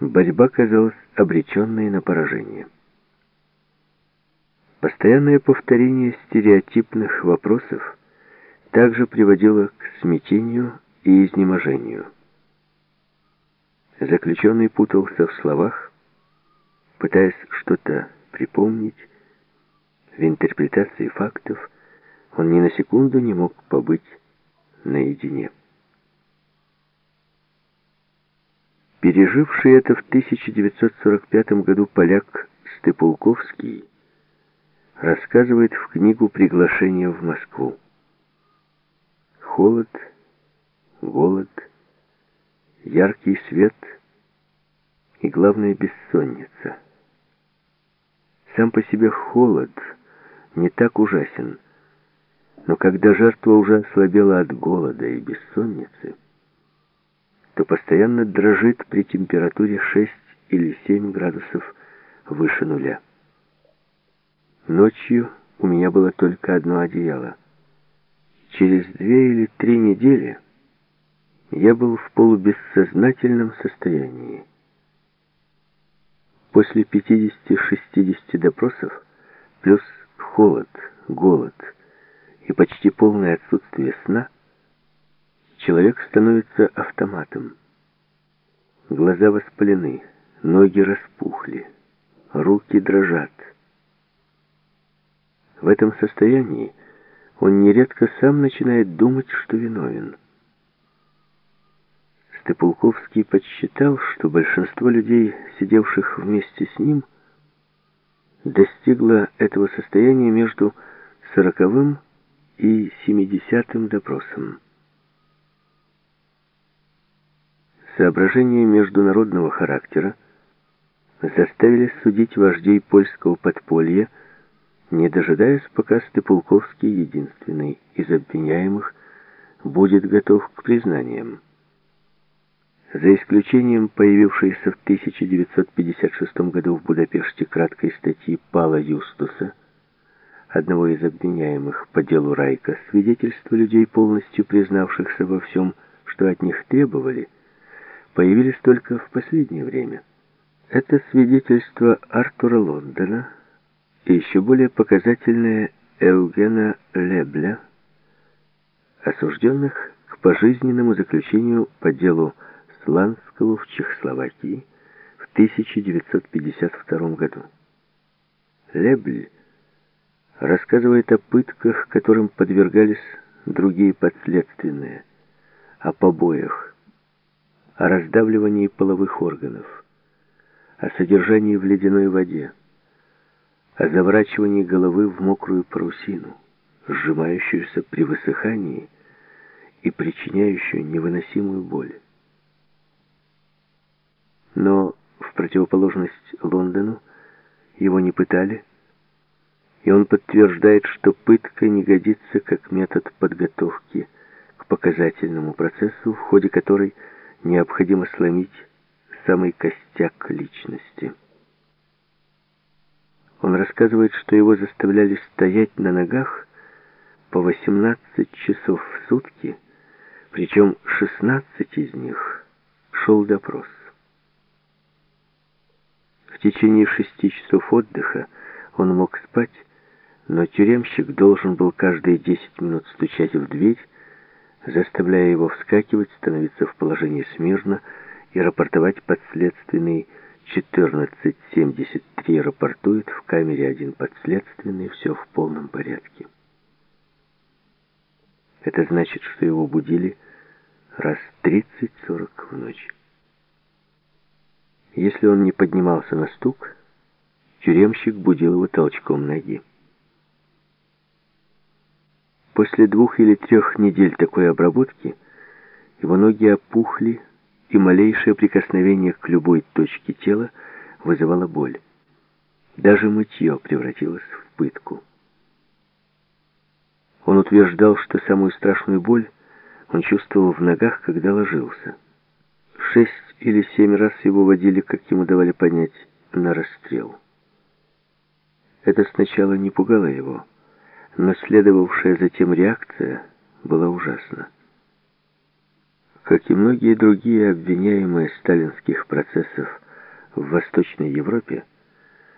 борьба казалась обреченной на поражение. Постоянное повторение стереотипных вопросов также приводило к смятению и изнеможению. Заключенный путался в словах, пытаясь что-то припомнить, в интерпретации фактов он ни на секунду не мог побыть наедине. Переживший это в 1945 году поляк Степулковский рассказывает в книгу «Приглашение в Москву». Холод, голод, яркий свет и, главное, бессонница. Сам по себе холод не так ужасен, но когда жертва уже ослабела от голода и бессонницы, то постоянно дрожит при температуре 6 или 7 градусов выше нуля. Ночью у меня было только одно одеяло. Через две или три недели я был в полубессознательном состоянии. После 50-60 допросов, плюс холод, голод и почти полное отсутствие сна, человек становится автоматом. Глаза воспалены, ноги распухли, руки дрожат. В этом состоянии он нередко сам начинает думать, что виновен. Степулковский подсчитал, что большинство людей, сидевших вместе с ним, достигло этого состояния между сороковым и семидесятым допросом. Соображения международного характера заставили судить вождей польского подполья не дожидаясь, пока Степулковский, единственный из обвиняемых, будет готов к признаниям. За исключением появившейся в 1956 году в Будапеште краткой статьи Пала Юстуса, одного из обвиняемых по делу Райка, свидетельства людей, полностью признавшихся во всем, что от них требовали, появились только в последнее время. Это свидетельство Артура Лондона, и еще более показательное Эугена Лебля, осужденных к пожизненному заключению по делу Сланского в Чехословакии в 1952 году. Лебль рассказывает о пытках, которым подвергались другие подследственные, о побоях, о раздавливании половых органов, о содержании в ледяной воде, о заворачивании головы в мокрую парусину, сжимающуюся при высыхании и причиняющую невыносимую боль. Но в противоположность Лондону его не пытали, и он подтверждает, что пытка не годится как метод подготовки к показательному процессу, в ходе которой необходимо сломить самый костяк личности. Он рассказывает, что его заставляли стоять на ногах по 18 часов в сутки, причем 16 из них шел допрос. В течение шести часов отдыха он мог спать, но тюремщик должен был каждые 10 минут стучать в дверь, заставляя его вскакивать, становиться в положении смирно и рапортовать подследственный 1473 рапортует, в камере один подследственный, все в полном порядке. Это значит, что его будили раз 30-40 в ночь. Если он не поднимался на стук, тюремщик будил его толчком ноги. После двух или трех недель такой обработки его ноги опухли, и малейшее прикосновение к любой точке тела вызывало боль. Даже мытье превратилось в пытку. Он утверждал, что самую страшную боль он чувствовал в ногах, когда ложился. Шесть или семь раз его водили, как ему давали понять, на расстрел. Это сначала не пугало его, но следовавшая затем реакция была ужасна. Как и многие другие обвиняемые сталинских процессов в Восточной Европе